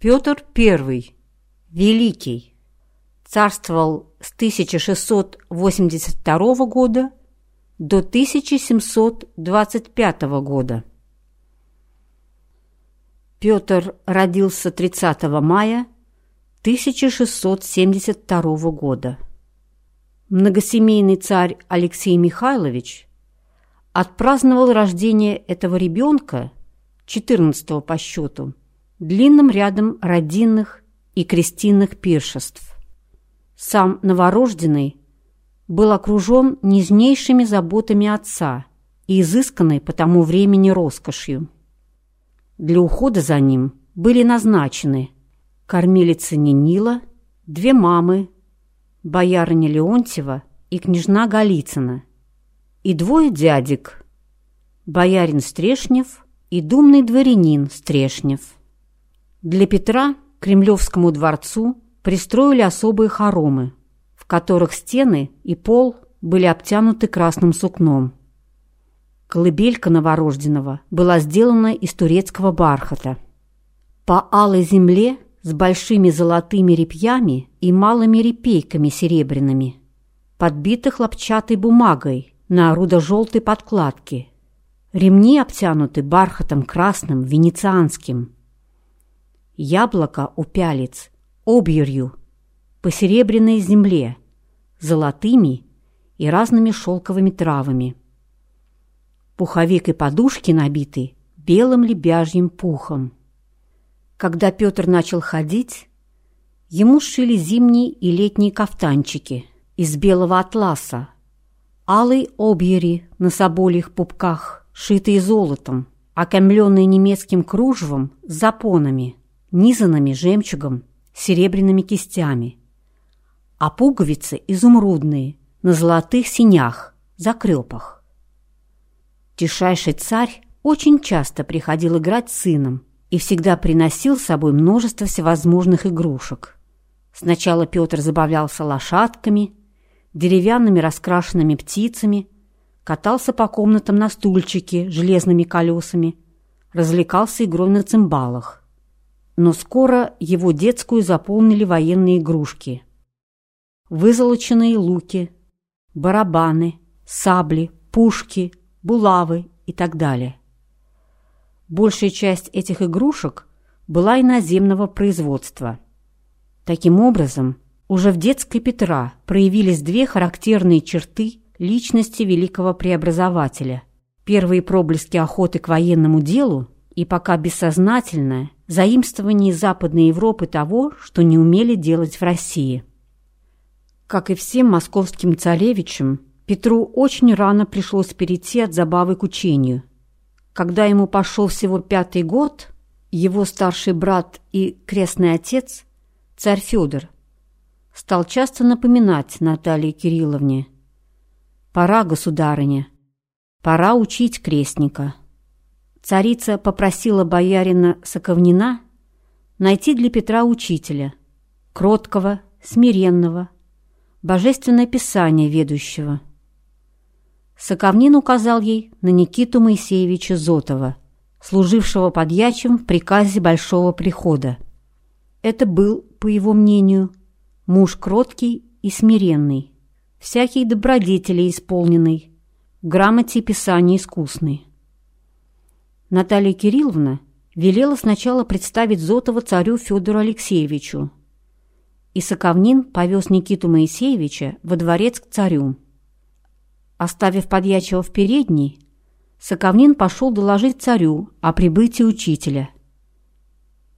Петр I, Великий, царствовал с 1682 года до 1725 года. Петр родился 30 мая 1672 года. Многосемейный царь Алексей Михайлович отпраздновал рождение этого ребенка, 14 по счету, длинным рядом родинных и крестинных пиршеств. Сам новорожденный был окружен нежнейшими заботами отца и изысканной по тому времени роскошью. Для ухода за ним были назначены кормилица Нинила, две мамы, боярыня Леонтьева и княжна Голицына, и двое дядек, боярин Стрешнев и думный дворянин Стрешнев. Для Петра Кремлевскому дворцу пристроили особые хоромы, в которых стены и пол были обтянуты красным сукном. Колыбелька новорожденного была сделана из турецкого бархата. По алой земле с большими золотыми репьями и малыми репейками серебряными, подбиты хлопчатой бумагой на орудо-желтой подкладке. Ремни обтянуты бархатом красным венецианским. Яблоко у пялец обьерью по серебряной земле, золотыми и разными шелковыми травами. Пуховик и подушки набиты белым лебяжьим пухом. Когда Петр начал ходить, ему сшили зимние и летние кафтанчики из белого атласа, алой обьери на собольих пупках, шитые золотом, окаймленные немецким кружевом с запонами, низанными жемчугом, серебряными кистями, а пуговицы изумрудные на золотых синях, закрепах. Тишайший царь очень часто приходил играть с сыном и всегда приносил с собой множество всевозможных игрушек. Сначала Петр забавлялся лошадками, деревянными раскрашенными птицами, катался по комнатам на стульчике железными колесами, развлекался игрой на цимбалах. Но скоро его детскую заполнили военные игрушки. Вызолоченные луки, барабаны, сабли, пушки, булавы и так далее. Большая часть этих игрушек была иноземного производства. Таким образом, уже в детской Петра проявились две характерные черты личности великого преобразователя. Первые проблески охоты к военному делу и пока бессознательное заимствование Западной Европы того, что не умели делать в России. Как и всем московским царевичам, Петру очень рано пришлось перейти от забавы к учению. Когда ему пошел всего пятый год, его старший брат и крестный отец, царь Федор, стал часто напоминать Наталье Кирилловне «Пора, государыня, пора учить крестника». Царица попросила боярина Соковнина найти для Петра учителя, кроткого, смиренного, божественное писание ведущего – Соковнин указал ей на Никиту Моисеевича Зотова, служившего подьячим в приказе Большого Прихода. Это был, по его мнению, муж кроткий и смиренный, всякий добродетели исполненный, грамоте и искусный. Наталья Кирилловна велела сначала представить Зотова царю Федору Алексеевичу, и Соковнин повез Никиту Моисеевича во дворец к царю. Оставив подьячего в передней, Соковнин пошел доложить царю о прибытии учителя.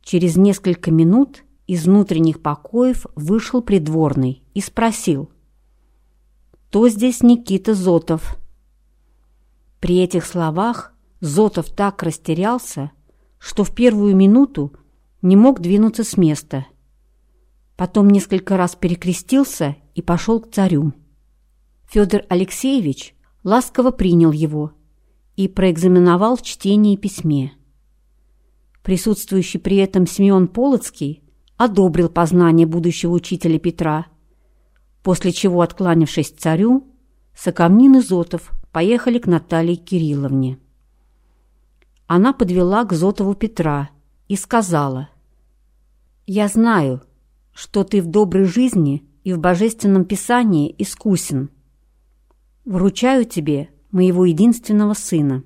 Через несколько минут из внутренних покоев вышел придворный и спросил, «Кто здесь Никита Зотов?» При этих словах Зотов так растерялся, что в первую минуту не мог двинуться с места. Потом несколько раз перекрестился и пошел к царю. Федор Алексеевич ласково принял его и проэкзаменовал в чтении и письме. Присутствующий при этом Семен Полоцкий одобрил познание будущего учителя Петра, после чего, откланившись царю, Сокомнин и Зотов поехали к Наталье Кирилловне. Она подвела к Зотову Петра и сказала, «Я знаю, что ты в доброй жизни и в божественном писании искусен. Вручаю тебе моего единственного сына».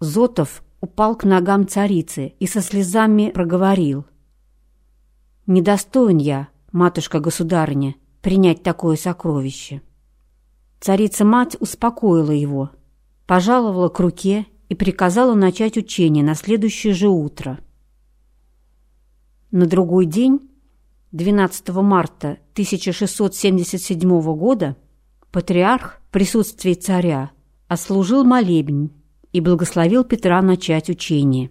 Зотов упал к ногам царицы и со слезами проговорил. «Недостоин я, матушка-государыня, принять такое сокровище». Царица-мать успокоила его, пожаловала к руке и приказала начать учение на следующее же утро. На другой день, 12 марта 1677 года, патриарх в присутствии царя ослужил молебень и благословил Петра начать учение.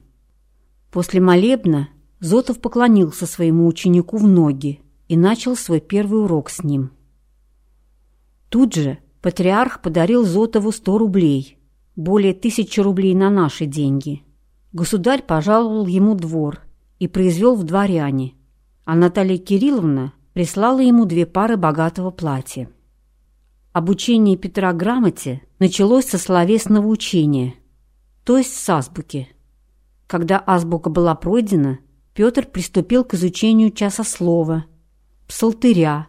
После молебна Зотов поклонился своему ученику в ноги и начал свой первый урок с ним. Тут же патриарх подарил Зотову 100 рублей, более тысячи рублей на наши деньги. Государь пожаловал ему двор и произвел в дворяне, а Наталья Кирилловна прислала ему две пары богатого платья. Обучение Петра грамоте началось со словесного учения – то есть с азбуки. Когда азбука была пройдена, Петр приступил к изучению часослова, псалтыря,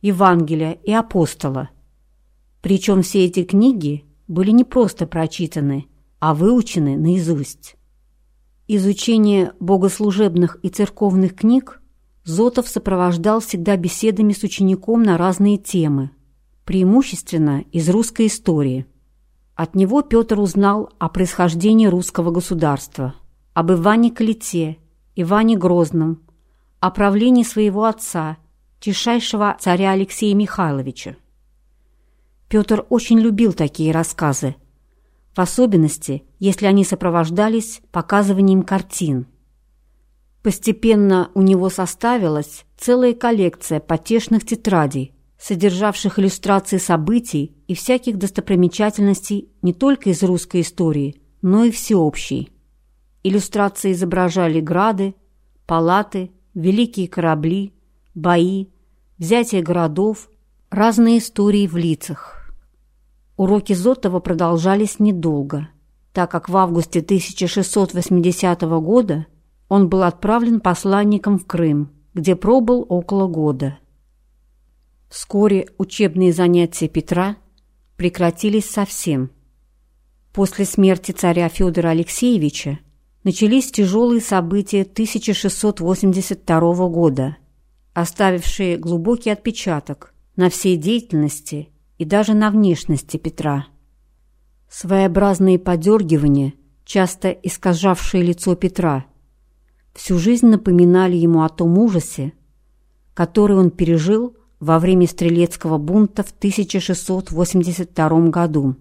Евангелия и апостола. Причем все эти книги были не просто прочитаны, а выучены наизусть. Изучение богослужебных и церковных книг Зотов сопровождал всегда беседами с учеником на разные темы, преимущественно из русской истории – от него Петр узнал о происхождении русского государства, об Иване Калите, Иване Грозном, о правлении своего отца, тишайшего царя Алексея Михайловича. Петр очень любил такие рассказы, в особенности, если они сопровождались показыванием картин. Постепенно у него составилась целая коллекция потешных тетрадей, содержавших иллюстрации событий и всяких достопримечательностей не только из русской истории, но и всеобщей. Иллюстрации изображали грады, палаты, великие корабли, бои, взятие городов, разные истории в лицах. Уроки Зотова продолжались недолго, так как в августе 1680 года он был отправлен посланником в Крым, где пробыл около года. Вскоре учебные занятия Петра прекратились совсем. После смерти царя Федора Алексеевича начались тяжелые события 1682 года, оставившие глубокий отпечаток на всей деятельности и даже на внешности Петра. Своеобразные подергивания, часто искажавшие лицо Петра, всю жизнь напоминали ему о том ужасе, который он пережил во время стрелецкого бунта в 1682 году.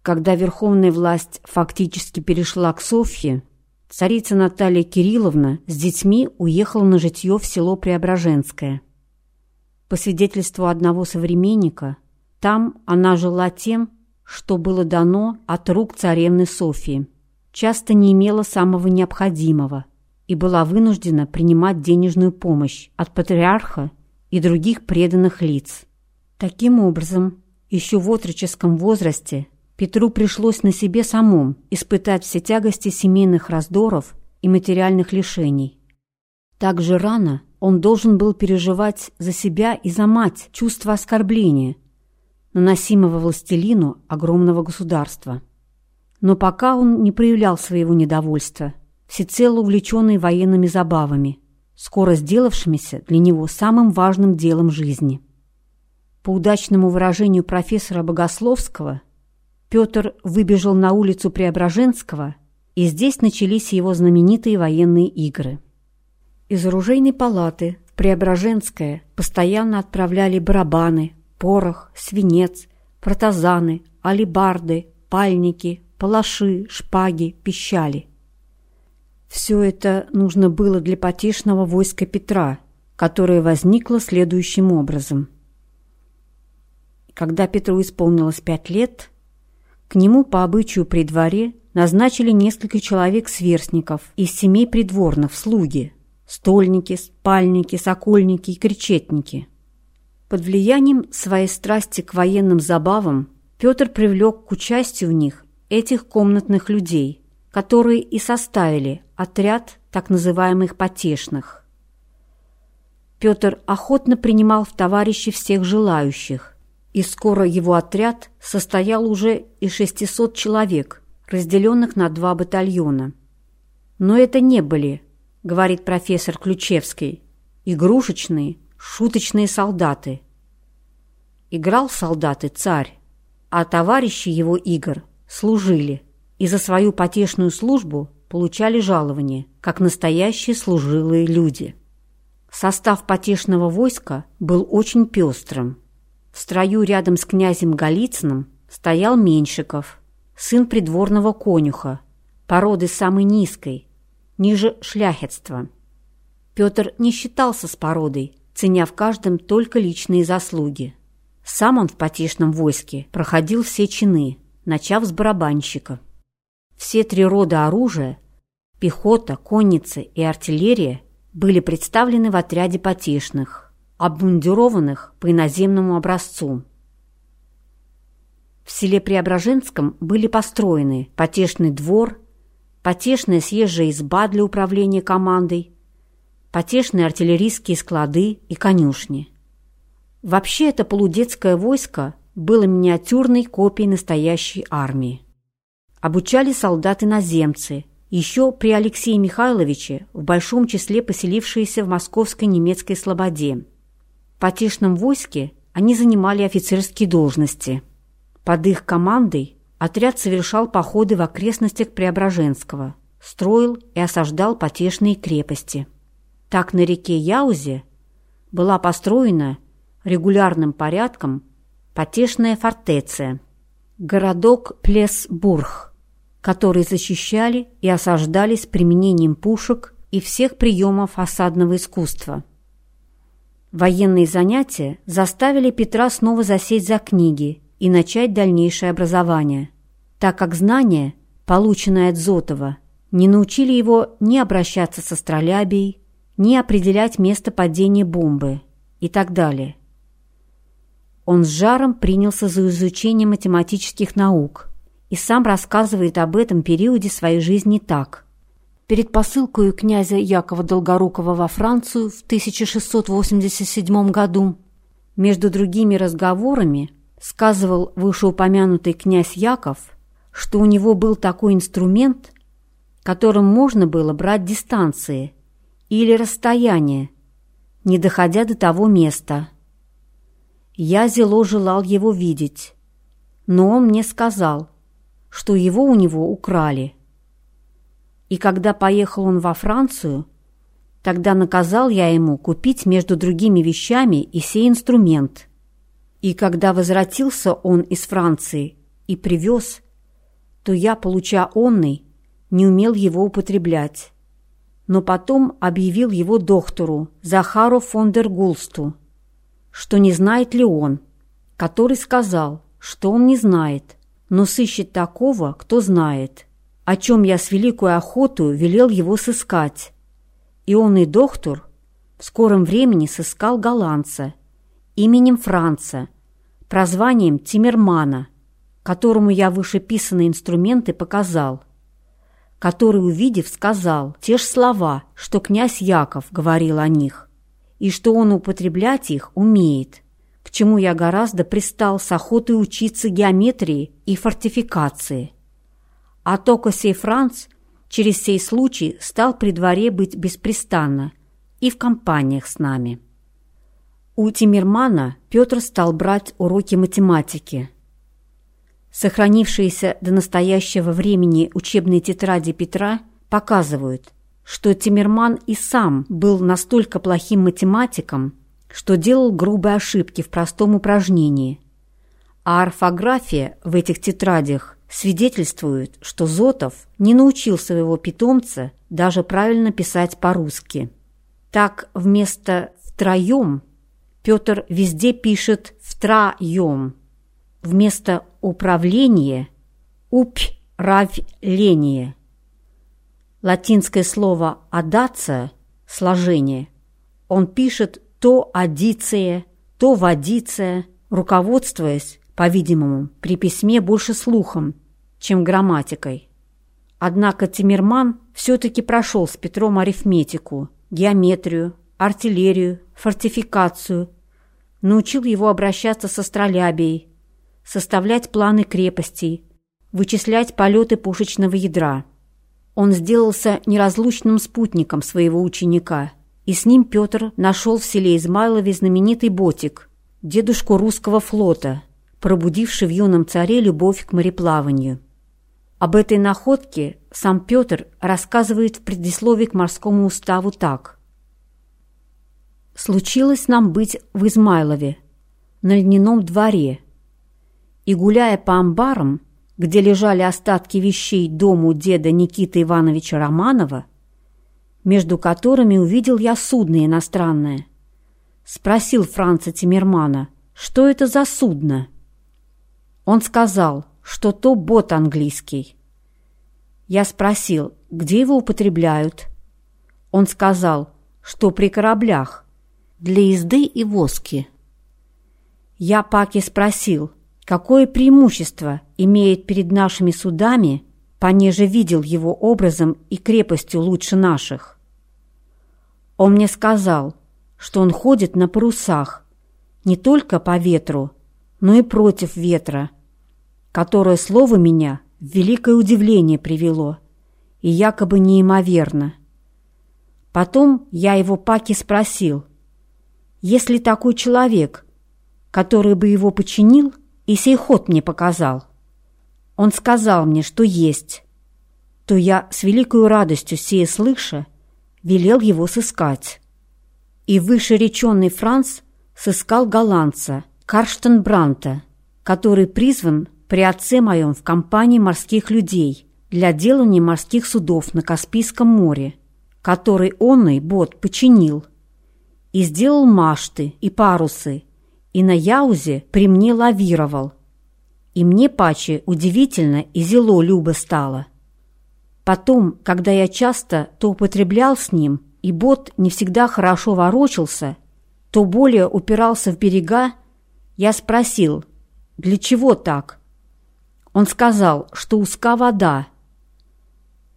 Когда верховная власть фактически перешла к Софье, царица Наталья Кирилловна с детьми уехала на житье в село Преображенское. По свидетельству одного современника, там она жила тем, что было дано от рук царевны Софии, часто не имела самого необходимого и была вынуждена принимать денежную помощь от патриарха и других преданных лиц. Таким образом, еще в отроческом возрасте Петру пришлось на себе самом испытать все тягости семейных раздоров и материальных лишений. Так же рано он должен был переживать за себя и за мать чувство оскорбления, наносимого властелину огромного государства. Но пока он не проявлял своего недовольства, всецело увлеченный военными забавами, скоро сделавшимися для него самым важным делом жизни. По удачному выражению профессора Богословского, Петр выбежал на улицу Преображенского, и здесь начались его знаменитые военные игры. Из оружейной палаты в Преображенское постоянно отправляли барабаны, порох, свинец, протазаны, алибарды, пальники, палаши, шпаги, пищали. Все это нужно было для потешного войска Петра, которое возникло следующим образом. Когда Петру исполнилось пять лет, к нему по обычаю при дворе назначили несколько человек-сверстников из семей придворных, слуги, стольники, спальники, сокольники и кричетники. Под влиянием своей страсти к военным забавам Петр привлек к участию в них этих комнатных людей, которые и составили отряд так называемых потешных. Петр охотно принимал в товарищи всех желающих, и скоро его отряд состоял уже из 600 человек, разделенных на два батальона. Но это не были, говорит профессор Ключевский, игрушечные, шуточные солдаты. Играл в солдаты царь, а товарищи его игр служили и за свою потешную службу получали жалование, как настоящие служилые люди. Состав потешного войска был очень пестрым. В строю рядом с князем Голицыным стоял Меньшиков, сын придворного конюха, породы самой низкой, ниже шляхетства. Петр не считался с породой, ценя в каждом только личные заслуги. Сам он в потешном войске проходил все чины, начав с барабанщика. Все три рода оружия – пехота, конница и артиллерия – были представлены в отряде потешных, обмундированных по иноземному образцу. В селе Преображенском были построены потешный двор, потешная съезжая изба для управления командой, потешные артиллерийские склады и конюшни. Вообще это полудетское войско было миниатюрной копией настоящей армии. Обучали солдаты-наземцы, еще при Алексее Михайловиче, в большом числе поселившиеся в московской немецкой слободе. В потешном войске они занимали офицерские должности. Под их командой отряд совершал походы в окрестностях Преображенского, строил и осаждал потешные крепости. Так на реке Яузе была построена регулярным порядком потешная фортеция, городок Плесбург – которые защищали и осаждали с применением пушек и всех приемов осадного искусства. Военные занятия заставили Петра снова засесть за книги и начать дальнейшее образование, так как знания, полученные от Зотова, не научили его ни обращаться с астролябией, ни определять место падения бомбы и так далее. Он с жаром принялся за изучение математических наук – и сам рассказывает об этом периоде своей жизни так. Перед посылкой князя Якова Долгорукова во Францию в 1687 году между другими разговорами сказывал вышеупомянутый князь Яков, что у него был такой инструмент, которым можно было брать дистанции или расстояние, не доходя до того места. Я зело желал его видеть, но он мне сказал, что его у него украли. И когда поехал он во Францию, тогда наказал я ему купить между другими вещами и сей инструмент. И когда возвратился он из Франции и привез, то я, получа онный, не умел его употреблять. Но потом объявил его доктору Захару фон дер Гулсту, что не знает ли он, который сказал, что он не знает – но сыщет такого, кто знает, о чем я с великой охотою велел его сыскать. И он и доктор в скором времени сыскал голландца именем Франца, прозванием Тиммермана, которому я вышеписанные инструменты показал, который, увидев, сказал те же слова, что князь Яков говорил о них, и что он употреблять их умеет к чему я гораздо пристал с охотой учиться геометрии и фортификации. А только сей Франц через сей случай стал при дворе быть беспрестанно и в компаниях с нами. У Тимирмана Петр стал брать уроки математики. Сохранившиеся до настоящего времени учебные тетради Петра показывают, что Тимирман и сам был настолько плохим математиком, что делал грубые ошибки в простом упражнении. А орфография в этих тетрадях свидетельствует, что Зотов не научил своего питомца даже правильно писать по-русски. Так вместо «втроем» Петр везде пишет «втроем». Вместо «управление» – «упь-равление». Латинское слово «адация» – сложение. Он пишет то адиция, то водиция, руководствуясь, по-видимому, при письме больше слухом, чем грамматикой. Однако Тимирман все-таки прошел с Петром арифметику, геометрию, артиллерию, фортификацию, научил его обращаться с астролябией, составлять планы крепостей, вычислять полеты пушечного ядра. Он сделался неразлучным спутником своего ученика, и с ним Петр нашел в селе Измайлове знаменитый ботик, дедушку русского флота, пробудивший в юном царе любовь к мореплаванию. Об этой находке сам Петр рассказывает в предисловии к морскому уставу так. «Случилось нам быть в Измайлове, на льняном дворе, и, гуляя по амбарам, где лежали остатки вещей дому деда Никиты Ивановича Романова, между которыми увидел я судно иностранное. Спросил Франца Тимирмана, что это за судно? Он сказал, что то бот английский. Я спросил, где его употребляют. Он сказал, что при кораблях, для езды и воски. Я Паки спросил, какое преимущество имеет перед нашими судами, понеже видел его образом и крепостью лучше наших. Он мне сказал, что он ходит на парусах, не только по ветру, но и против ветра, которое слово меня в великое удивление привело и якобы неимоверно. Потом я его Паки спросил, если такой человек, который бы его починил и сей ход мне показал, он сказал мне, что есть, то я с великой радостью сие слыша велел его сыскать. И вышереченный Франц сыскал голландца Карштенбранта, который призван при отце моем в компании морских людей для делания морских судов на Каспийском море, который онный бот починил, и сделал мачты и парусы, и на Яузе при мне лавировал. И мне паче удивительно и зело любо стало. Потом, когда я часто то употреблял с ним, и бот не всегда хорошо ворочался, то более упирался в берега, я спросил, для чего так? Он сказал, что узка вода.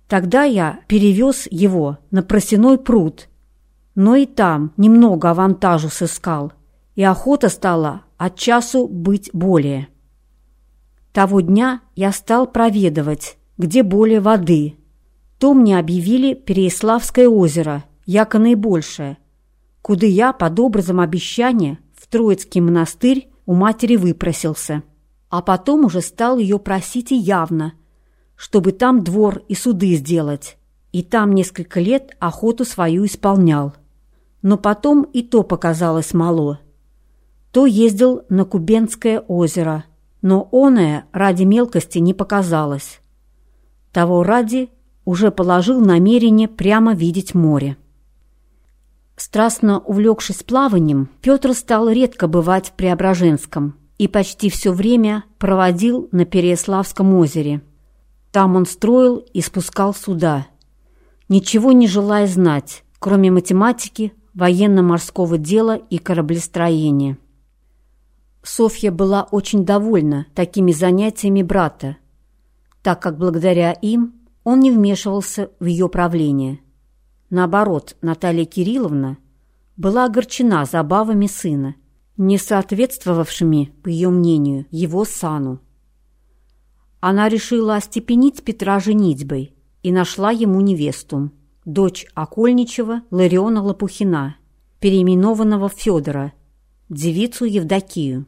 Тогда я перевез его на просеной пруд, но и там немного авантажу сыскал, и охота стала от часу быть более. Того дня я стал проведывать, где более воды. То мне объявили Переяславское озеро, яко наибольшее, куда я под образом обещания в Троицкий монастырь у матери выпросился а потом уже стал ее просить и явно, чтобы там двор и суды сделать, и там несколько лет охоту свою исполнял. Но потом и то показалось мало. То ездил на Кубенское озеро, но оное ради мелкости не показалось. Того ради уже положил намерение прямо видеть море. Страстно увлекшись плаванием, Петр стал редко бывать в Преображенском – и почти все время проводил на Переяславском озере. Там он строил и спускал суда, ничего не желая знать, кроме математики, военно-морского дела и кораблестроения. Софья была очень довольна такими занятиями брата, так как благодаря им он не вмешивался в ее правление. Наоборот, Наталья Кирилловна была огорчена забавами сына не соответствовавшими, по ее мнению, его сану. Она решила остепенить Петра женитьбой и нашла ему невесту, дочь Окольничева Лариона Лопухина, переименованного Федора, девицу Евдокию.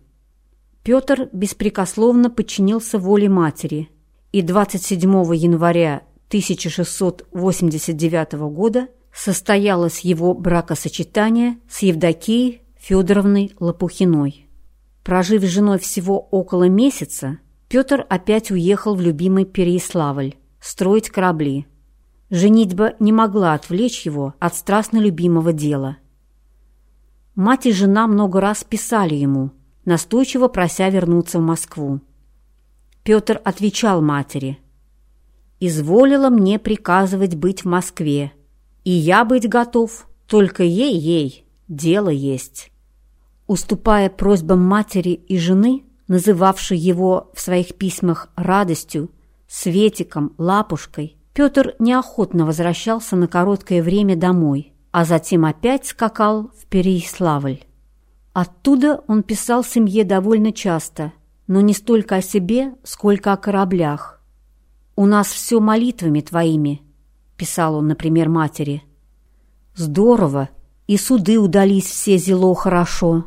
Петр беспрекословно подчинился воле матери, и 27 января 1689 года состоялось его бракосочетание с Евдокией Федоровной Лопухиной. Прожив с женой всего около месяца, Петр опять уехал в любимый Переяславль строить корабли. Женитьба не могла отвлечь его от страстно любимого дела. Мать и жена много раз писали ему, настойчиво прося вернуться в Москву. Петр отвечал матери. «Изволила мне приказывать быть в Москве, и я быть готов, только ей-ей, дело есть». Уступая просьбам матери и жены, называвшей его в своих письмах радостью, Светиком, Лапушкой, Петр неохотно возвращался на короткое время домой, а затем опять скакал в Переяславль. Оттуда он писал семье довольно часто, но не столько о себе, сколько о кораблях. «У нас все молитвами твоими», — писал он, например, матери. «Здорово, и суды удались все зело хорошо».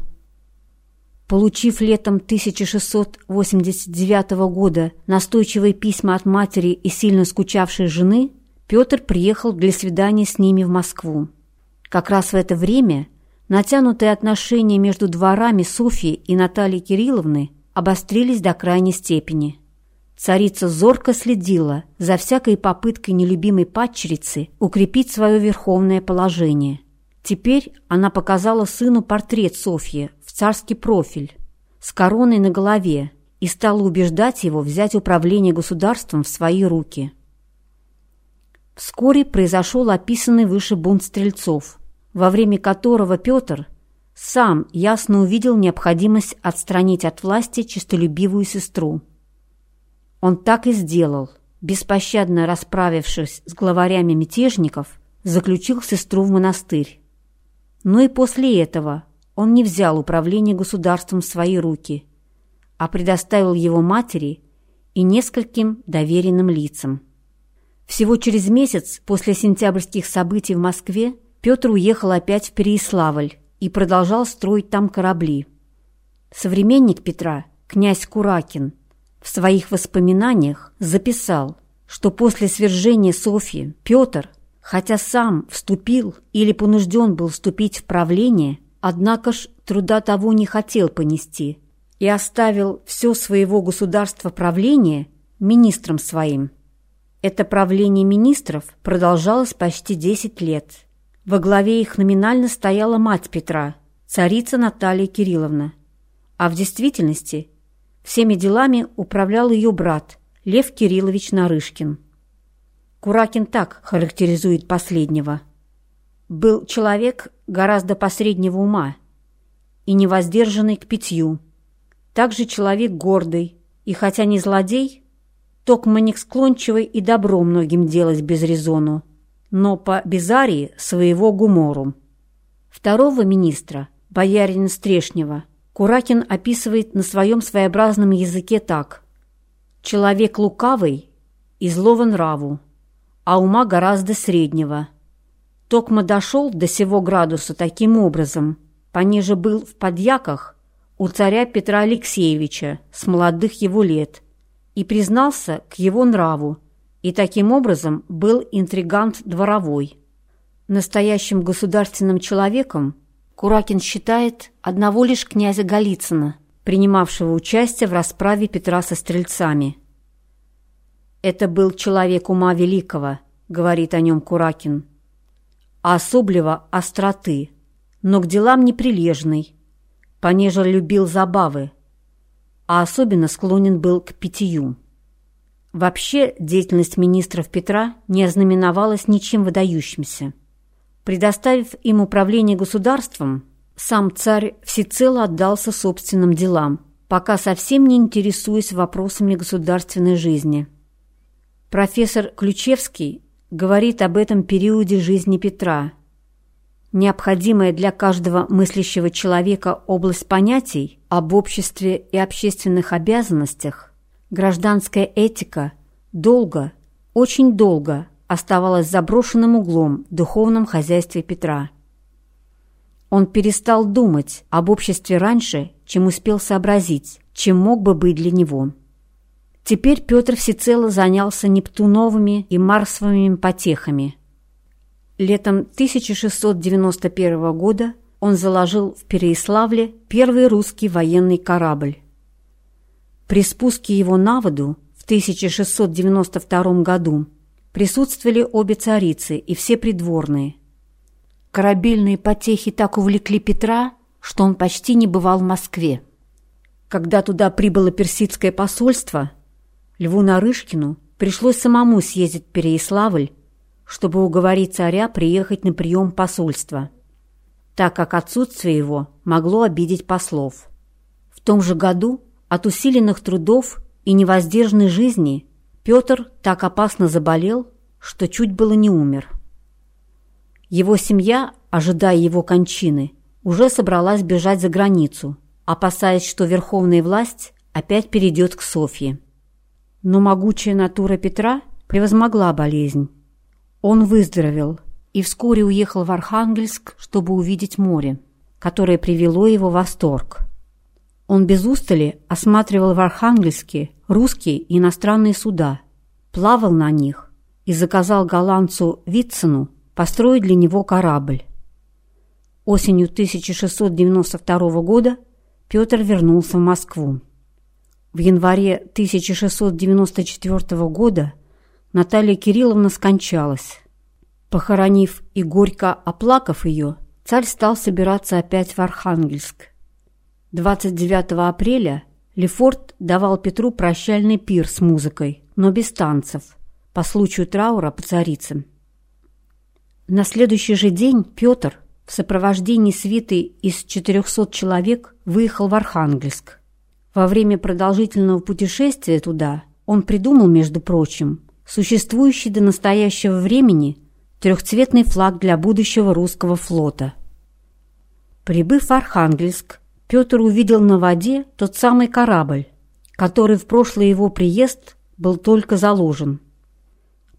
Получив летом 1689 года настойчивые письма от матери и сильно скучавшей жены, Петр приехал для свидания с ними в Москву. Как раз в это время натянутые отношения между дворами Софьи и Натальи Кирилловны обострились до крайней степени. Царица зорко следила за всякой попыткой нелюбимой падчерицы укрепить свое верховное положение. Теперь она показала сыну портрет Софьи царский профиль, с короной на голове и стала убеждать его взять управление государством в свои руки. Вскоре произошел описанный выше бунт стрельцов, во время которого Петр сам ясно увидел необходимость отстранить от власти честолюбивую сестру. Он так и сделал, беспощадно расправившись с главарями мятежников, заключил сестру в монастырь. Но и после этого он не взял управление государством в свои руки, а предоставил его матери и нескольким доверенным лицам. Всего через месяц после сентябрьских событий в Москве Петр уехал опять в Переяславль и продолжал строить там корабли. Современник Петра, князь Куракин, в своих воспоминаниях записал, что после свержения Софьи Петр, хотя сам вступил или понужден был вступить в правление, Однако ж труда того не хотел понести и оставил все своего государства правления министрам своим. Это правление министров продолжалось почти 10 лет. Во главе их номинально стояла мать Петра, царица Наталья Кирилловна. А в действительности всеми делами управлял ее брат Лев Кириллович Нарышкин. Куракин так характеризует последнего – был человек гораздо посреднего ума и невоздержанный к питью. Также человек гордый, и хотя не злодей, токмо не склончивый и добро многим делать без резону, но по безарии своего гумору. Второго министра, боярина Стрешнева, Куракин описывает на своем своеобразном языке так. «Человек лукавый и злого нраву, а ума гораздо среднего» Токма дошел до сего градуса таким образом, пониже был в подьяках у царя Петра Алексеевича с молодых его лет и признался к его нраву, и таким образом был интригант дворовой. Настоящим государственным человеком Куракин считает одного лишь князя Голицына, принимавшего участие в расправе Петра со стрельцами. «Это был человек ума великого», — говорит о нем Куракин, — а особливо остроты, но к делам неприлежный, понеже любил забавы, а особенно склонен был к питью. Вообще деятельность министров Петра не ознаменовалась ничем выдающимся. Предоставив им управление государством, сам царь всецело отдался собственным делам, пока совсем не интересуясь вопросами государственной жизни. Профессор Ключевский говорит об этом периоде жизни Петра. Необходимая для каждого мыслящего человека область понятий об обществе и общественных обязанностях, гражданская этика долго, очень долго оставалась заброшенным углом в духовном хозяйстве Петра. Он перестал думать об обществе раньше, чем успел сообразить, чем мог бы быть для него. Теперь Петр всецело занялся Нептуновыми и Марсовыми потехами. Летом 1691 года он заложил в Переяславле первый русский военный корабль. При спуске его на воду в 1692 году присутствовали обе царицы и все придворные. Корабельные потехи так увлекли Петра, что он почти не бывал в Москве. Когда туда прибыло персидское посольство – Льву Нарышкину пришлось самому съездить в Переяславль, чтобы уговорить царя приехать на прием посольства, так как отсутствие его могло обидеть послов. В том же году от усиленных трудов и невоздержанной жизни Петр так опасно заболел, что чуть было не умер. Его семья, ожидая его кончины, уже собралась бежать за границу, опасаясь, что верховная власть опять перейдет к Софье. Но могучая натура Петра превозмогла болезнь. Он выздоровел и вскоре уехал в Архангельск, чтобы увидеть море, которое привело его в восторг. Он без устали осматривал в Архангельске русские и иностранные суда, плавал на них и заказал голландцу Витцену построить для него корабль. Осенью 1692 года Петр вернулся в Москву. В январе 1694 года Наталья Кирилловна скончалась. Похоронив и горько оплакав ее, царь стал собираться опять в Архангельск. 29 апреля Лефорт давал Петру прощальный пир с музыкой, но без танцев, по случаю траура по царицам. На следующий же день Петр в сопровождении свиты из 400 человек выехал в Архангельск. Во время продолжительного путешествия туда он придумал, между прочим, существующий до настоящего времени трехцветный флаг для будущего русского флота. Прибыв в Архангельск, Петр увидел на воде тот самый корабль, который в прошлый его приезд был только заложен.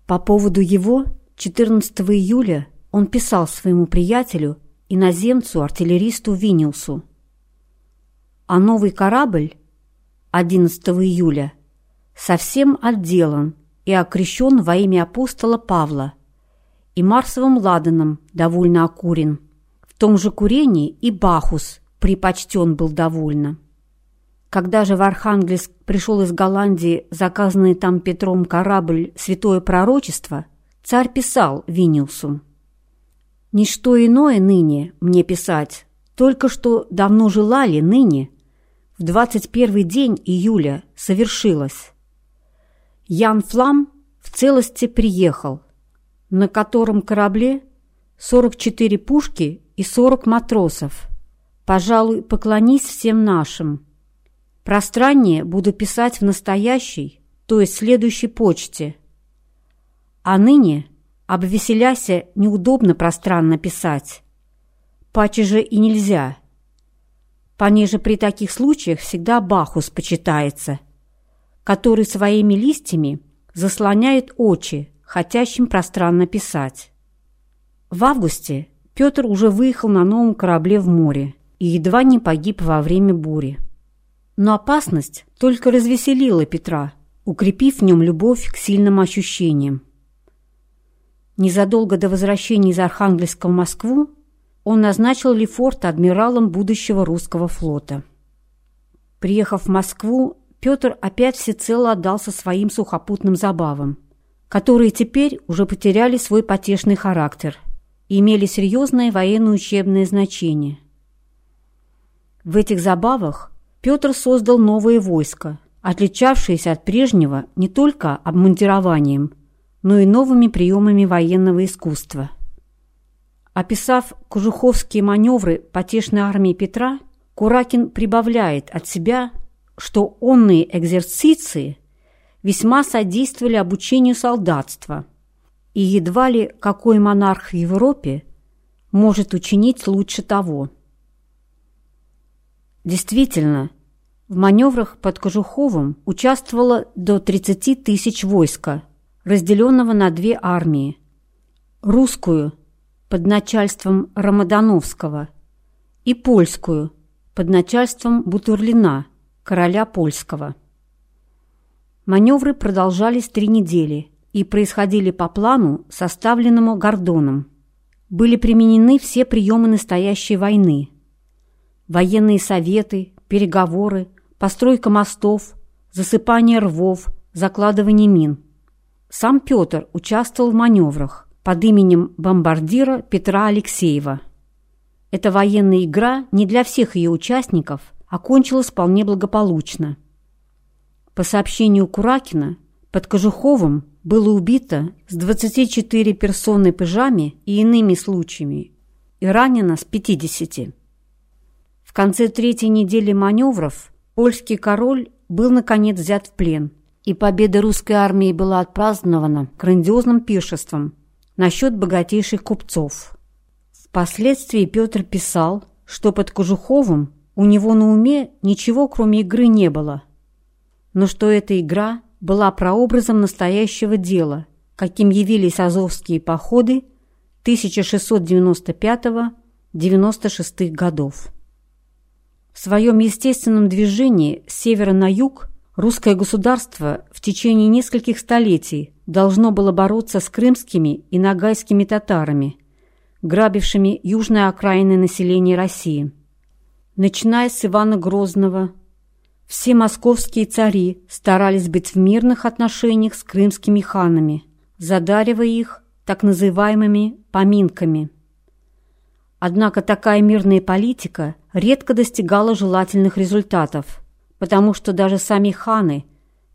По поводу его 14 июля он писал своему приятелю, иноземцу-артиллеристу Винилсу. А новый корабль 11 июля совсем отделан и окрещен во имя апостола Павла и Марсовым ладаном довольно окурен. В том же курении и Бахус припочтен был довольно. Когда же в Архангельск пришел из Голландии заказанный там Петром корабль «Святое пророчество», царь писал Винилсу. «Ничто иное ныне мне писать, только что давно желали ныне, в двадцать первый день июля совершилось. Ян Флам в целости приехал, на котором корабле 44 пушки и 40 матросов. Пожалуй, поклонись всем нашим. Пространнее буду писать в настоящей, то есть следующей почте. А ныне, обвеселяся, неудобно пространно писать. Паче же и нельзя. Понеже при таких случаях всегда Бахус почитается, который своими листьями заслоняет очи, хотящим пространно писать. В августе Петр уже выехал на новом корабле в море и едва не погиб во время бури. Но опасность только развеселила Петра, укрепив в нем любовь к сильным ощущениям. Незадолго до возвращения из Архангельска в Москву он назначил Лефорта адмиралом будущего русского флота. Приехав в Москву, Петр опять всецело отдался своим сухопутным забавам – которые теперь уже потеряли свой потешный характер и имели серьезное военно-учебное значение. В этих забавах Петр создал новое войско, отличавшееся от прежнего не только обмундированием, но и новыми приемами военного искусства. Описав кожуховские маневры потешной армии Петра, Куракин прибавляет от себя, что онные экзерциции – весьма содействовали обучению солдатства, и едва ли какой монарх в Европе может учинить лучше того. Действительно, в маневрах под Кожуховым участвовало до 30 тысяч войска, разделенного на две армии. Русскую под начальством Рамадановского и польскую под начальством Бутурлина, короля польского. Маневры продолжались три недели и происходили по плану, составленному Гордоном. Были применены все приемы настоящей войны. Военные советы, переговоры, постройка мостов, засыпание рвов, закладывание мин. Сам Петр участвовал в маневрах под именем бомбардира Петра Алексеева. Эта военная игра не для всех ее участников окончилась вполне благополучно. По сообщению Куракина, под Кожуховым было убито с 24 персоны пыжами и иными случаями и ранено с 50. В конце третьей недели маневров польский король был наконец взят в плен и победа русской армии была отпразднована грандиозным пиршеством на счет богатейших купцов. Впоследствии Петр писал, что под Кожуховым у него на уме ничего, кроме игры, не было, но что эта игра была прообразом настоящего дела, каким явились азовские походы 1695-96 годов. В своем естественном движении с севера на юг русское государство в течение нескольких столетий должно было бороться с крымскими и нагайскими татарами, грабившими южные окраины населения России. Начиная с Ивана Грозного, все московские цари старались быть в мирных отношениях с крымскими ханами, задаривая их так называемыми поминками. Однако такая мирная политика редко достигала желательных результатов, потому что даже сами ханы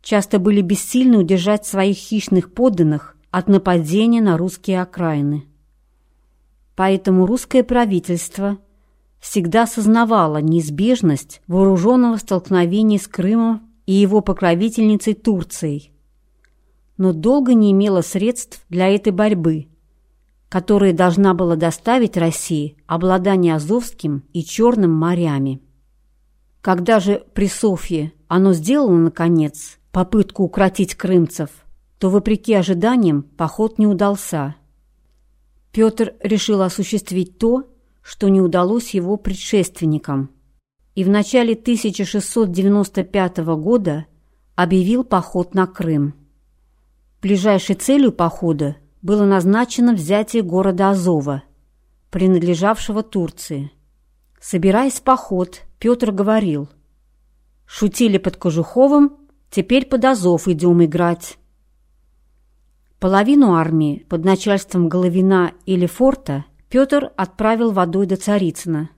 часто были бессильны удержать своих хищных подданных от нападения на русские окраины. Поэтому русское правительство всегда сознавало неизбежность вооруженного столкновения с Крымом и его покровительницей Турцией, но долго не имело средств для этой борьбы, которая должна была доставить России обладание Азовским и Черным морями. Когда же при Софье оно сделало, наконец, попытку укротить крымцев, то, вопреки ожиданиям, поход не удался – Петр решил осуществить то, что не удалось его предшественникам, и в начале 1695 года объявил поход на Крым. Ближайшей целью похода было назначено взятие города Азова, принадлежавшего Турции. Собираясь в поход, Петр говорил, «Шутили под Кожуховым, теперь под Азов идем играть». Половину армии под начальством Головина или Форта Петр отправил водой до Царицына,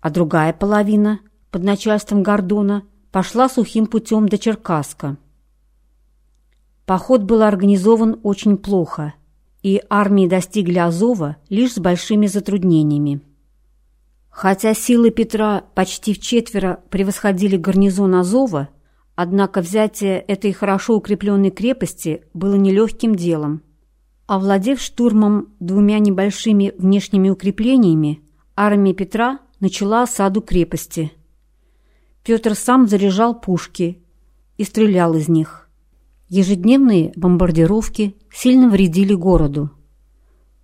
а другая половина под начальством Гордона пошла сухим путем до Черкасска. Поход был организован очень плохо, и армии достигли Азова лишь с большими затруднениями. Хотя силы Петра почти в четверо превосходили гарнизон Азова, Однако взятие этой хорошо укрепленной крепости было нелегким делом. Овладев штурмом двумя небольшими внешними укреплениями, армия Петра начала осаду крепости. Петр сам заряжал пушки и стрелял из них. Ежедневные бомбардировки сильно вредили городу,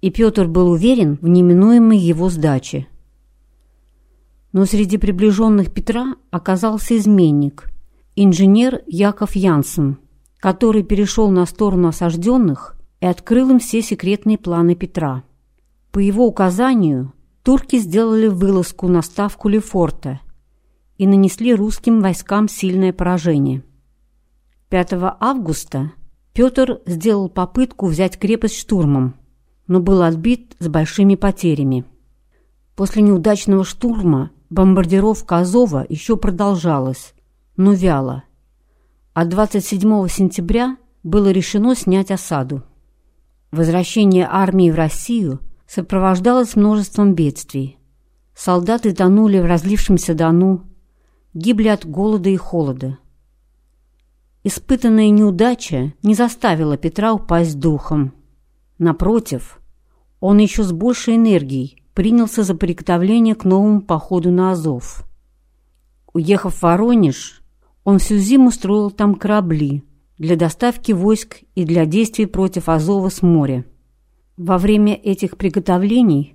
и Петр был уверен в неминуемой его сдаче. Но среди приближенных Петра оказался изменник – инженер Яков Янсен, который перешел на сторону осажденных и открыл им все секретные планы Петра. По его указанию турки сделали вылазку на ставку Лефорта и нанесли русским войскам сильное поражение. 5 августа Петр сделал попытку взять крепость штурмом, но был отбит с большими потерями. После неудачного штурма бомбардировка Азова еще продолжалась, но вяло. А 27 сентября было решено снять осаду. Возвращение армии в Россию сопровождалось множеством бедствий. Солдаты тонули в разлившемся Дону, гибли от голода и холода. Испытанная неудача не заставила Петра упасть духом. Напротив, он еще с большей энергией принялся за приготовление к новому походу на Азов. Уехав в Воронеж, он всю зиму строил там корабли для доставки войск и для действий против Азова с моря. Во время этих приготовлений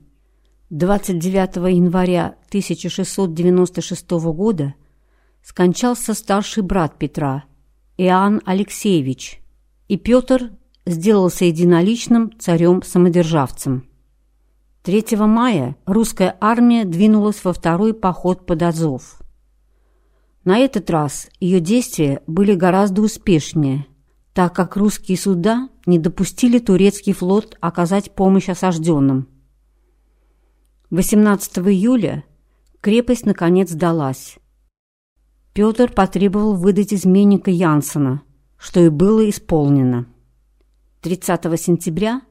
29 января 1696 года скончался старший брат Петра, Иоанн Алексеевич, и Петр сделался единоличным царем-самодержавцем. 3 мая русская армия двинулась во второй поход под Азов. На этот раз ее действия были гораздо успешнее, так как русские суда не допустили турецкий флот оказать помощь осажденным. 18 июля крепость наконец сдалась. Петр потребовал выдать изменника Янсена, что и было исполнено. 30 сентября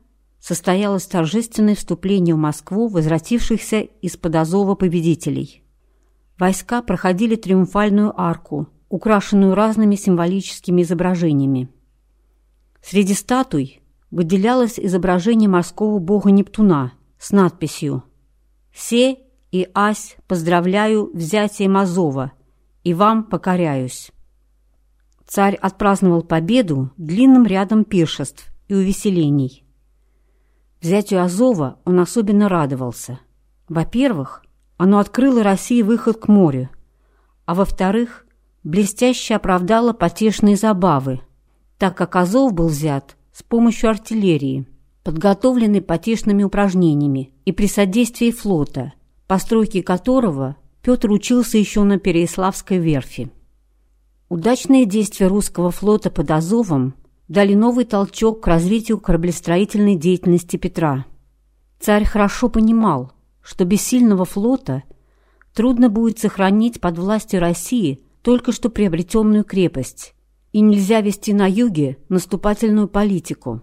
состоялось торжественное вступление в Москву возвратившихся из-под Азова победителей – Войска проходили триумфальную арку украшенную разными символическими изображениями. Среди статуй выделялось изображение морского бога Нептуна с надписью «Се и Ась поздравляю взятием Азова, и вам покоряюсь». Царь отпраздновал победу длинным рядом пиршеств и увеселений. Взятию Азова он особенно радовался. Во-первых, оно открыло России выход к морю, а во-вторых, блестяще оправдало потешные забавы, так как Азов был взят с помощью артиллерии, подготовленной потешными упражнениями и при содействии флота, постройки которого Петр учился еще на Переяславской верфи. Удачные действия русского флота под Азовом дали новый толчок к развитию кораблестроительной деятельности Петра. Царь хорошо понимал, что без сильного флота трудно будет сохранить под властью России только что приобретенную крепость, и нельзя вести на юге наступательную политику.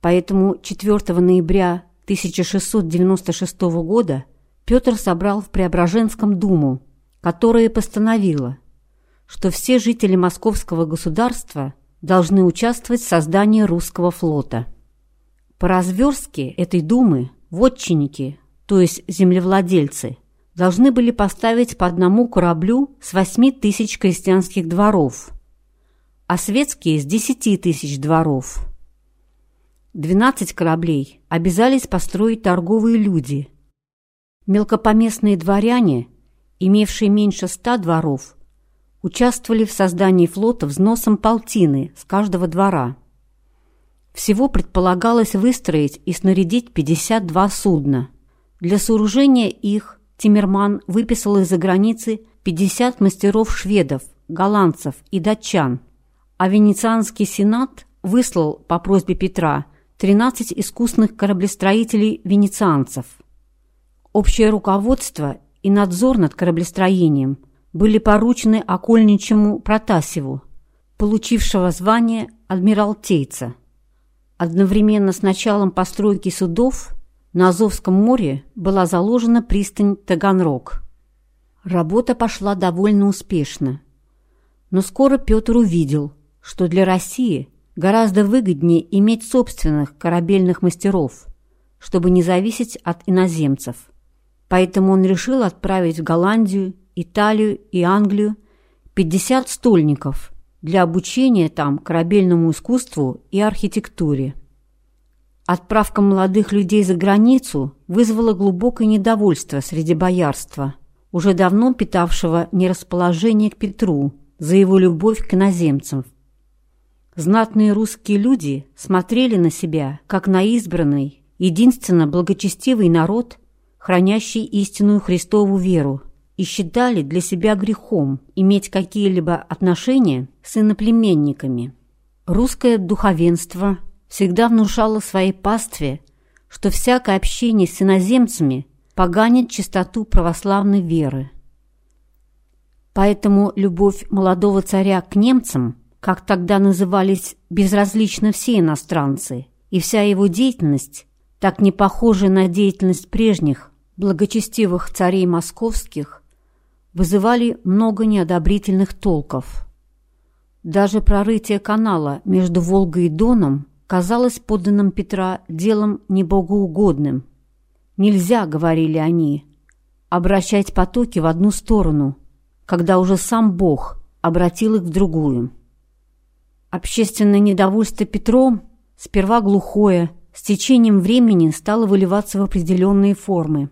Поэтому 4 ноября 1696 года Петр собрал в Преображенском думу, которая постановила, что все жители московского государства должны участвовать в создании русского флота. По разверстке этой думы Вотчинники, то есть землевладельцы, должны были поставить по одному кораблю с 8 тысяч крестьянских дворов, а светские – с 10 тысяч дворов. 12 кораблей обязались построить торговые люди. Мелкопоместные дворяне, имевшие меньше 100 дворов, участвовали в создании флота взносом полтины с каждого двора. Всего предполагалось выстроить и снарядить 52 судна. Для сооружения их Тиммерман выписал из-за границы 50 мастеров-шведов, голландцев и датчан, а Венецианский сенат выслал по просьбе Петра 13 искусных кораблестроителей-венецианцев. Общее руководство и надзор над кораблестроением были поручены окольничему Протасеву, получившего звание адмиралтейца. Одновременно с началом постройки судов на Азовском море была заложена пристань Таганрог. Работа пошла довольно успешно. Но скоро Петр увидел, что для России гораздо выгоднее иметь собственных корабельных мастеров, чтобы не зависеть от иноземцев. Поэтому он решил отправить в Голландию, Италию и Англию 50 стольников – для обучения там корабельному искусству и архитектуре. Отправка молодых людей за границу вызвала глубокое недовольство среди боярства, уже давно питавшего нерасположение к Петру за его любовь к иноземцам. Знатные русские люди смотрели на себя, как на избранный, единственно благочестивый народ, хранящий истинную Христову веру и считали для себя грехом иметь какие-либо отношения с иноплеменниками. Русское духовенство всегда внушало своей пастве, что всякое общение с иноземцами поганит чистоту православной веры. Поэтому любовь молодого царя к немцам, как тогда назывались безразлично все иностранцы, и вся его деятельность, так не похожая на деятельность прежних благочестивых царей московских, вызывали много неодобрительных толков. Даже прорытие канала между Волгой и Доном казалось подданным Петра делом небогоугодным. «Нельзя, — говорили они, — обращать потоки в одну сторону, когда уже сам Бог обратил их в другую». Общественное недовольство Петром, сперва глухое, с течением времени стало выливаться в определенные формы.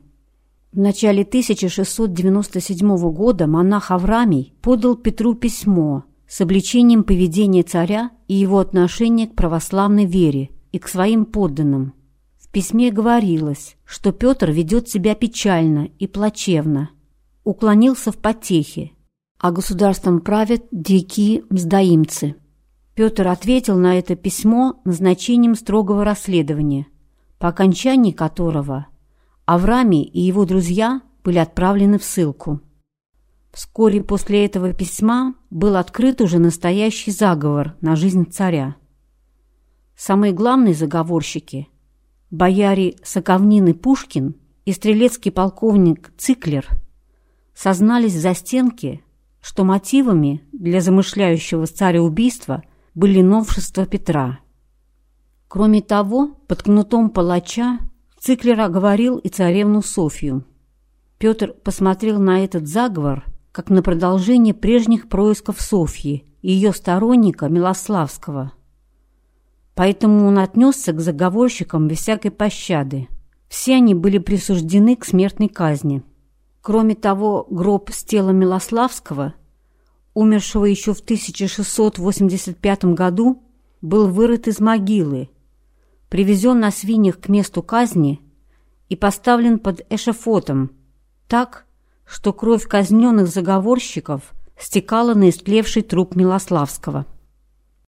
В начале 1697 года монах Аврамий подал Петру письмо с обличением поведения царя и его отношения к православной вере и к своим подданным. В письме говорилось, что Петр ведет себя печально и плачевно, уклонился в потехе, а государством правят дикие мздоимцы. Петр ответил на это письмо назначением строгого расследования, по окончании которого – Авраамий и его друзья были отправлены в ссылку. Вскоре после этого письма был открыт уже настоящий заговор на жизнь царя. Самые главные заговорщики – бояре Соковнин и Пушкин и стрелецкий полковник Циклер – сознались за стенки, что мотивами для замышляющего царя убийства были новшества Петра. Кроме того, под кнутом палача Циклер оговорил и царевну Софью. Петр посмотрел на этот заговор как на продолжение прежних происков Софьи и ее сторонника Милославского. Поэтому он отнесся к заговорщикам без всякой пощады. Все они были присуждены к смертной казни. Кроме того, гроб с телом Милославского, умершего еще в 1685 году, был вырыт из могилы, привезен на свиньях к месту казни и поставлен под эшафотом, так, что кровь казненных заговорщиков стекала на истлевший труп Милославского.